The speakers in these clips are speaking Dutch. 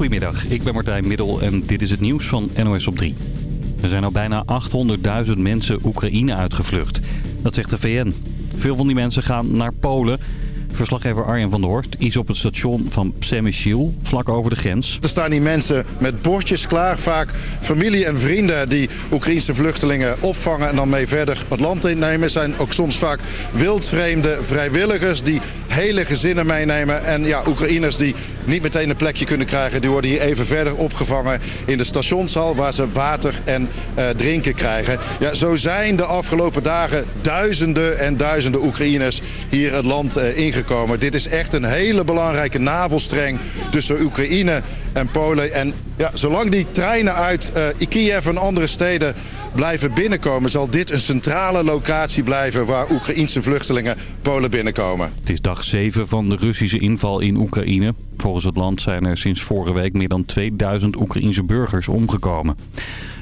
Goedemiddag, ik ben Martijn Middel en dit is het nieuws van NOS op 3. Er zijn al bijna 800.000 mensen Oekraïne uitgevlucht. Dat zegt de VN. Veel van die mensen gaan naar Polen Verslaggever Arjen van der Horst is op het station van Przemyśl, vlak over de grens. Er staan die mensen met bordjes klaar, vaak familie en vrienden die Oekraïnse vluchtelingen opvangen en dan mee verder het land innemen. Er zijn ook soms vaak wildvreemde vrijwilligers die hele gezinnen meenemen. En ja, Oekraïners die niet meteen een plekje kunnen krijgen, die worden hier even verder opgevangen in de stationshal waar ze water en uh, drinken krijgen. Ja, zo zijn de afgelopen dagen duizenden en duizenden Oekraïners hier het land uh, ingegaan gekomen. Dit is echt een hele belangrijke navelstreng tussen Oekraïne en Polen. En ja, zolang die treinen uit uh, en andere steden blijven binnenkomen... zal dit een centrale locatie blijven waar Oekraïnse vluchtelingen Polen binnenkomen. Het is dag 7 van de Russische inval in Oekraïne. Volgens het land zijn er sinds vorige week meer dan 2000 Oekraïnse burgers omgekomen.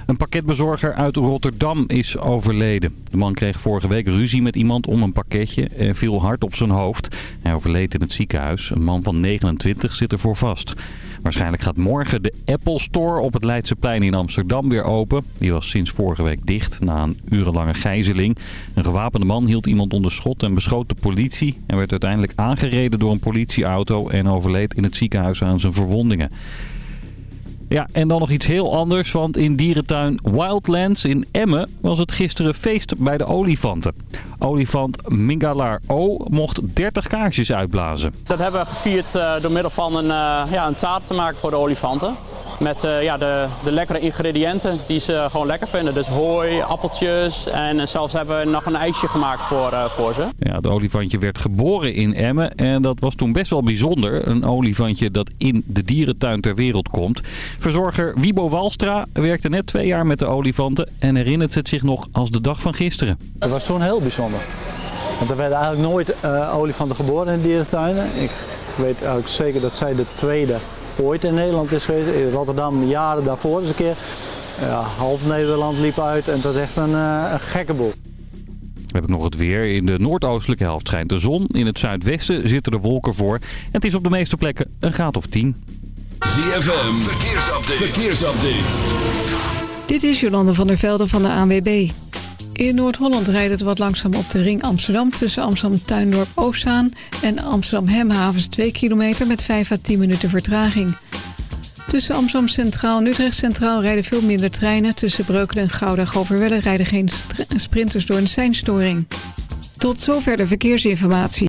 Een pakketbezorger uit Rotterdam is overleden. De man kreeg vorige week ruzie met iemand om een pakketje en viel hard op zijn hoofd. Hij overleed in het ziekenhuis. Een man van 29 zit ervoor vast. Waarschijnlijk gaat morgen de Apple Store op het Leidseplein in Amsterdam weer open. Die was sinds vorige week dicht na een urenlange gijzeling. Een gewapende man hield iemand onder schot en beschoot de politie. En werd uiteindelijk aangereden door een politieauto en overleed in het ziekenhuis aan zijn verwondingen. Ja, en dan nog iets heel anders, want in dierentuin Wildlands in Emmen was het gisteren feest bij de olifanten. Olifant Mingalar O mocht 30 kaarsjes uitblazen. Dat hebben we gevierd uh, door middel van een, uh, ja, een taart te maken voor de olifanten. Met uh, ja, de, de lekkere ingrediënten die ze gewoon lekker vinden. Dus hooi, appeltjes en zelfs hebben we nog een ijsje gemaakt voor, uh, voor ze. Ja, het olifantje werd geboren in Emmen en dat was toen best wel bijzonder. Een olifantje dat in de dierentuin ter wereld komt. Verzorger Wiebo Walstra werkte net twee jaar met de olifanten en herinnert het zich nog als de dag van gisteren. Het was toen heel bijzonder. Want er werden eigenlijk nooit uh, olifanten geboren in dierentuinen. Ik weet eigenlijk zeker dat zij de tweede ooit in Nederland is geweest. In Rotterdam jaren daarvoor eens een keer. Ja, half Nederland liep uit en het was echt een, uh, een gekke boel. We hebben nog het weer. In de noordoostelijke helft schijnt de zon. In het zuidwesten zitten er wolken voor. En het is op de meeste plekken een graad of 10. ZFM, verkeersupdate. verkeersupdate. Dit is Jolande van der Velde van de ANWB. In Noord-Holland rijdt het wat langzaam op de ring Amsterdam... tussen Amsterdam-Tuindorp-Oostzaan en Amsterdam-Hemhavens 2 kilometer... met 5 à 10 minuten vertraging. Tussen Amsterdam Centraal en Utrecht Centraal rijden veel minder treinen. Tussen Breukelen en Gouda-Goverwelle rijden geen sprinters door een seinstoring. Tot zover de verkeersinformatie.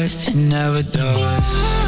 and never does.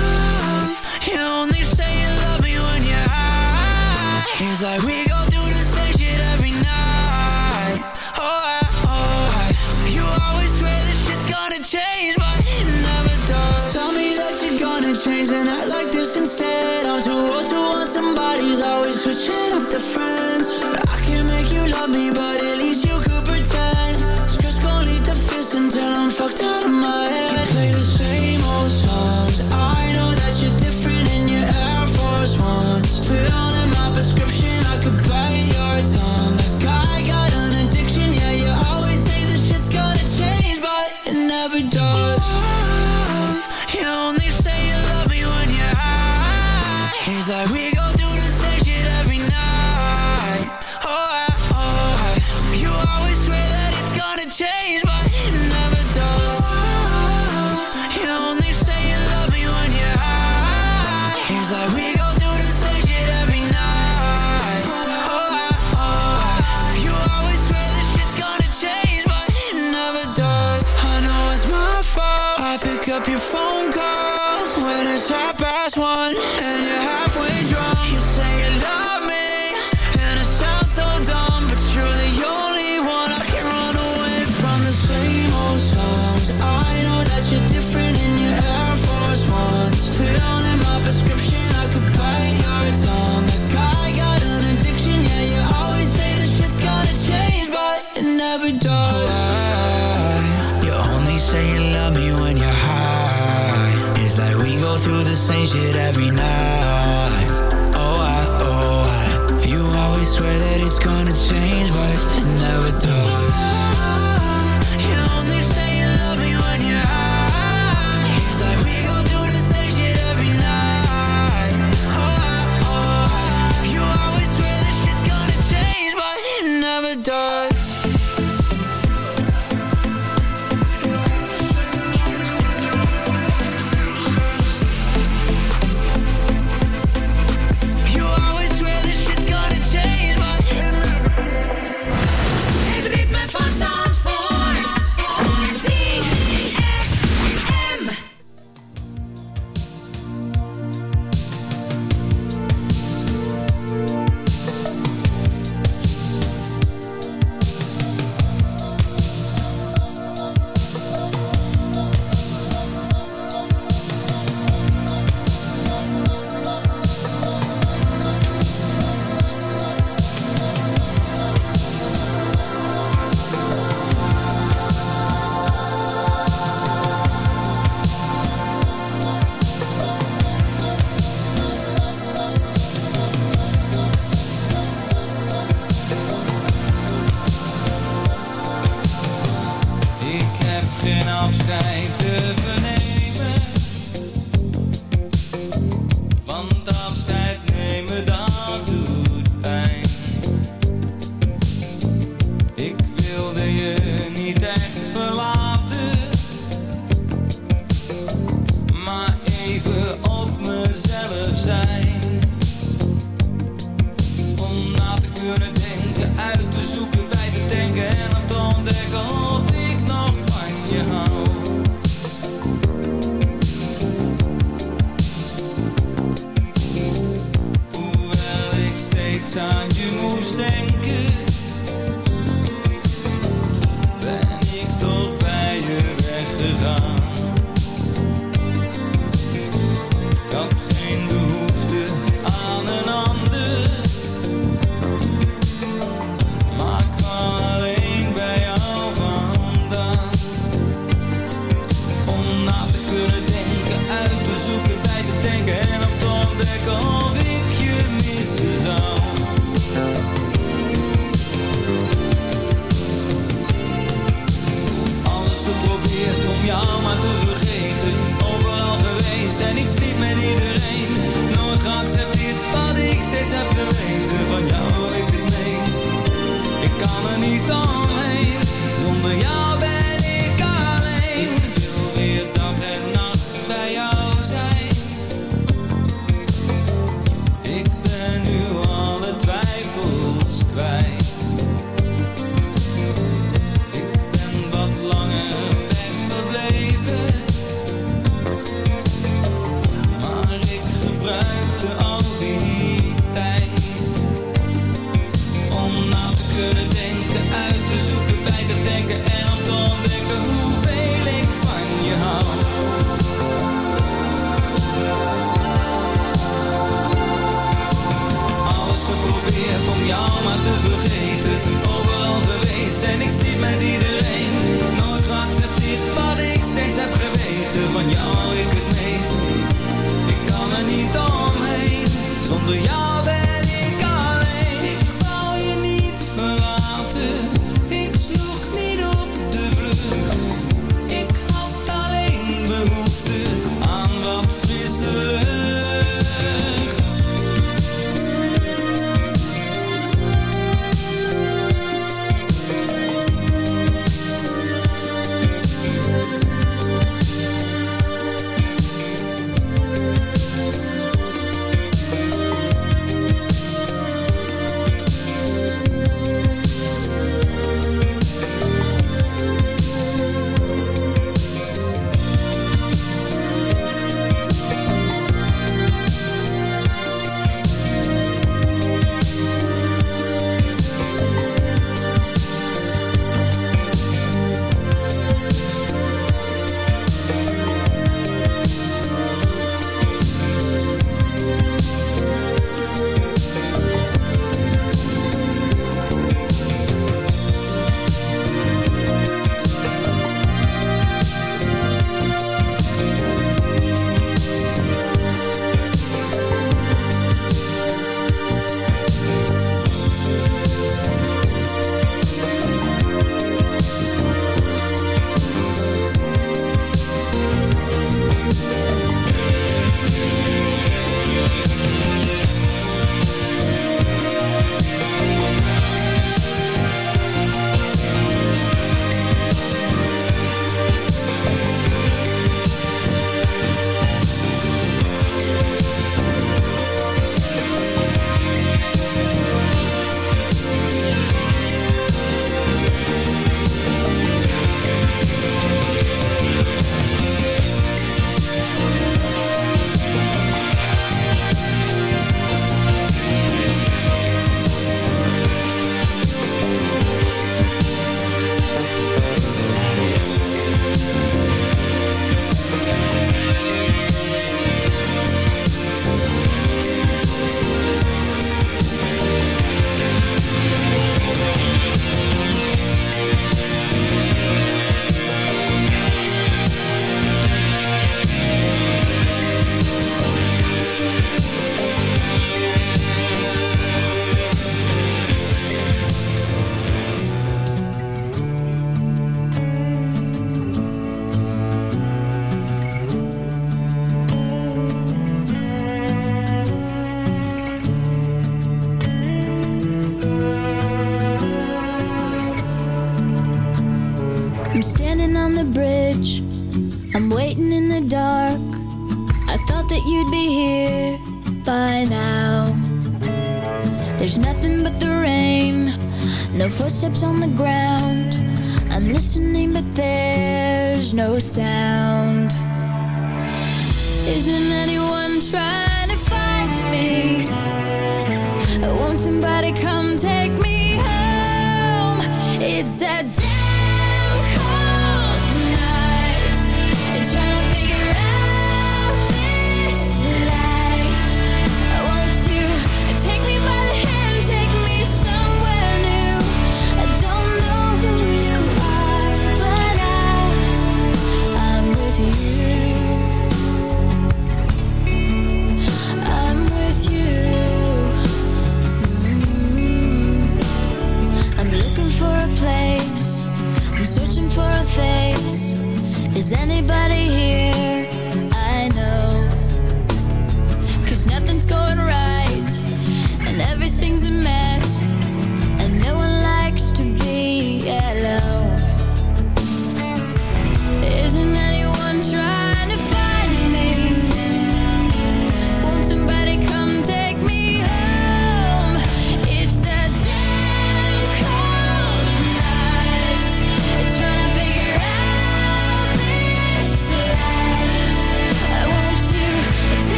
Gonna change, but it never does.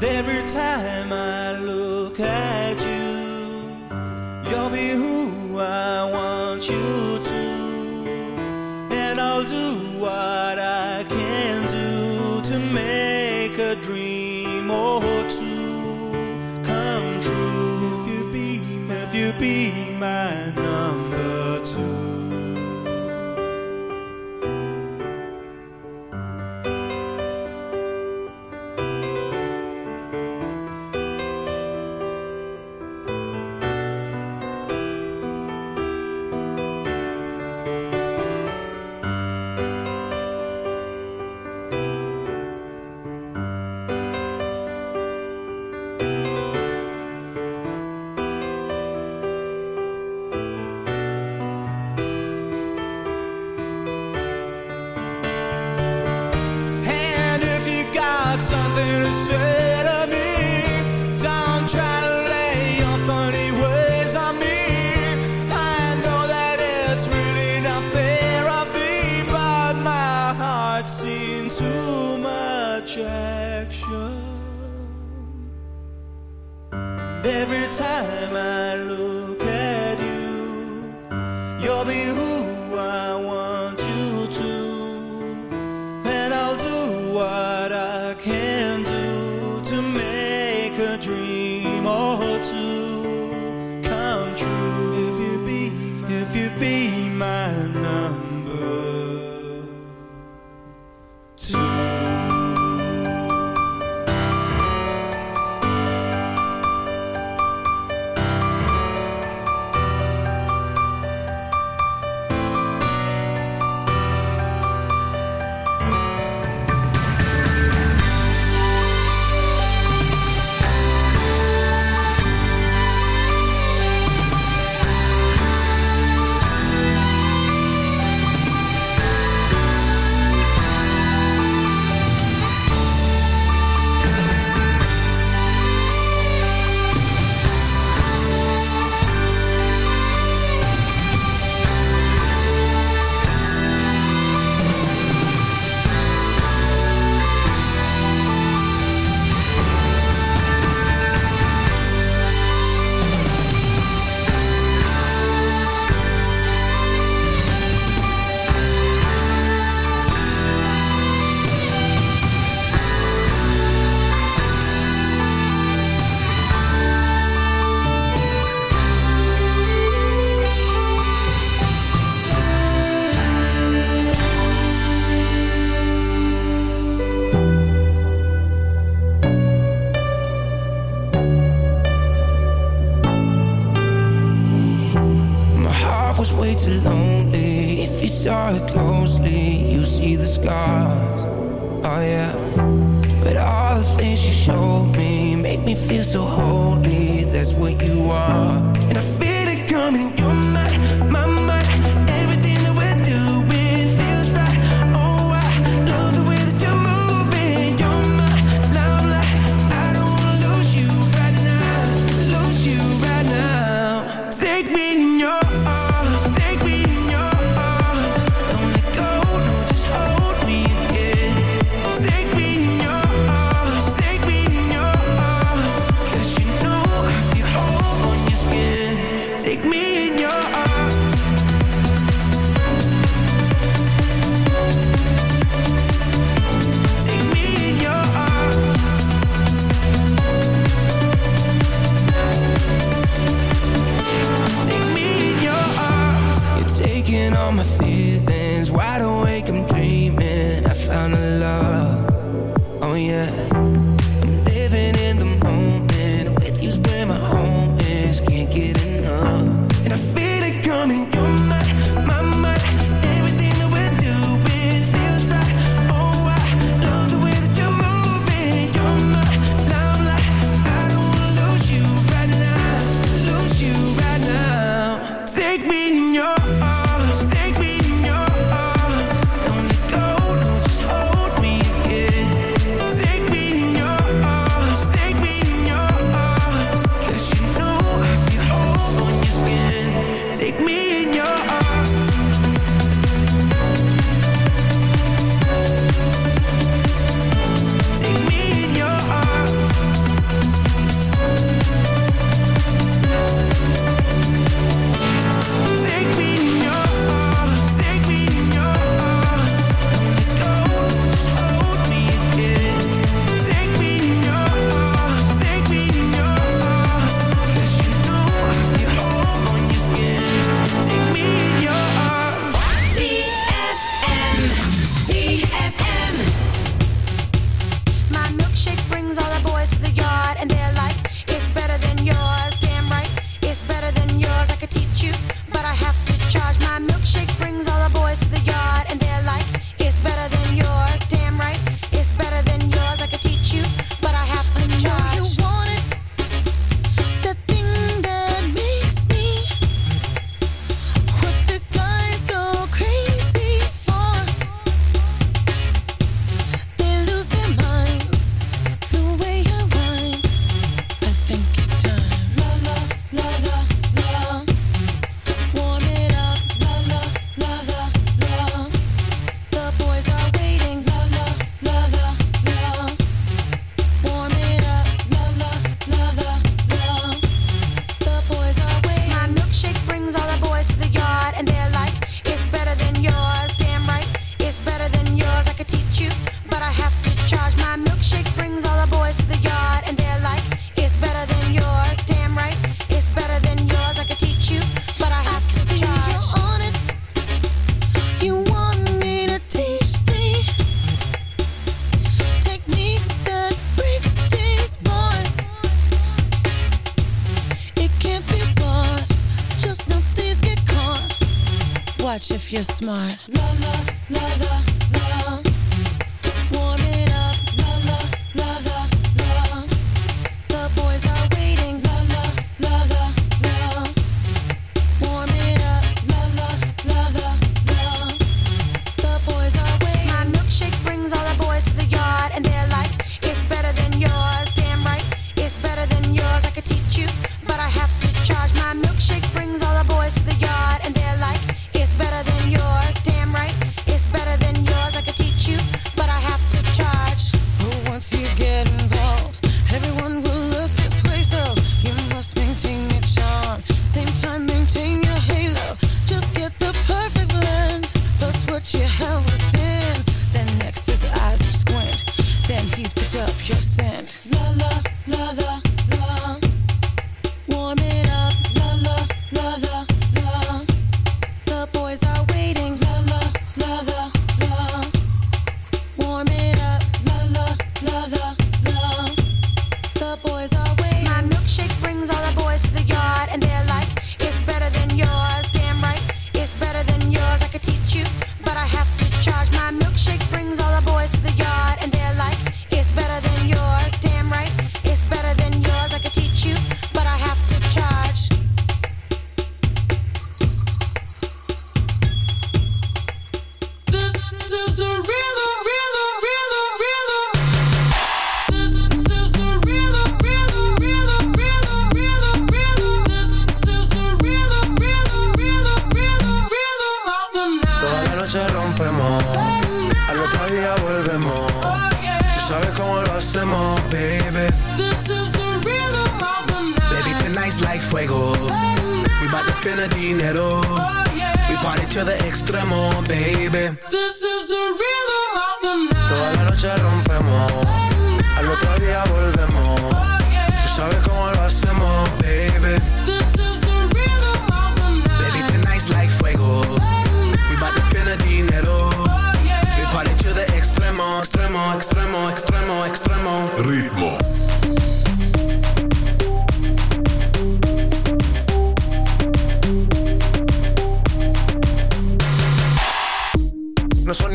And every time I look at you, smart.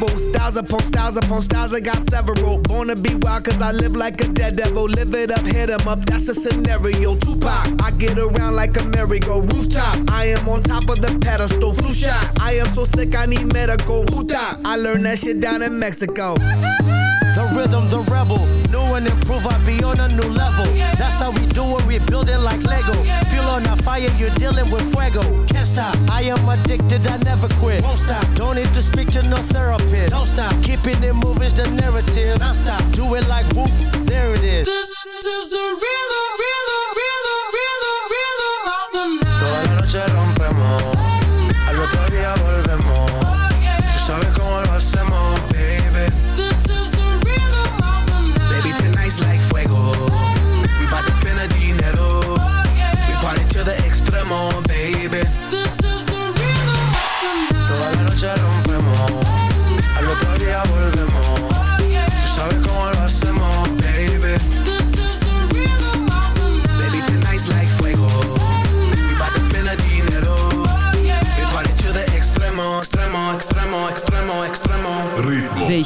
Rebel, styles upon styles upon styles, I got several. Born to be wild, cause I live like a dead devil. Live it up, hit 'em up, that's a scenario. Tupac, I get around like a merry-go rooftop. I am on top of the pedestal, flu shot. I am so sick, I need medical. Huta, I learned that shit down in Mexico. The rhythm, the rebel. New and improve, I be on a new level. That's how we do it, we build it like Lego. Feel on a fire, you're dealing with fuego. Can't stop, I am addicted, I never quit. Won't stop, don't need to speak to no keeping it moving's the narrative. Don't stop, do it like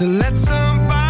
to let somebody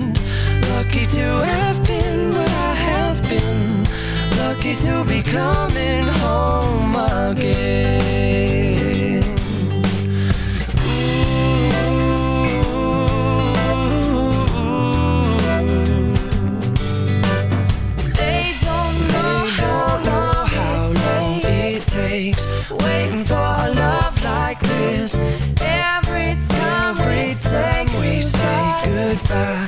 Lucky to have been where I have been. Lucky to be coming home again. They don't know Don't know how long it takes waiting for a love like this. every time Every time we say goodbye,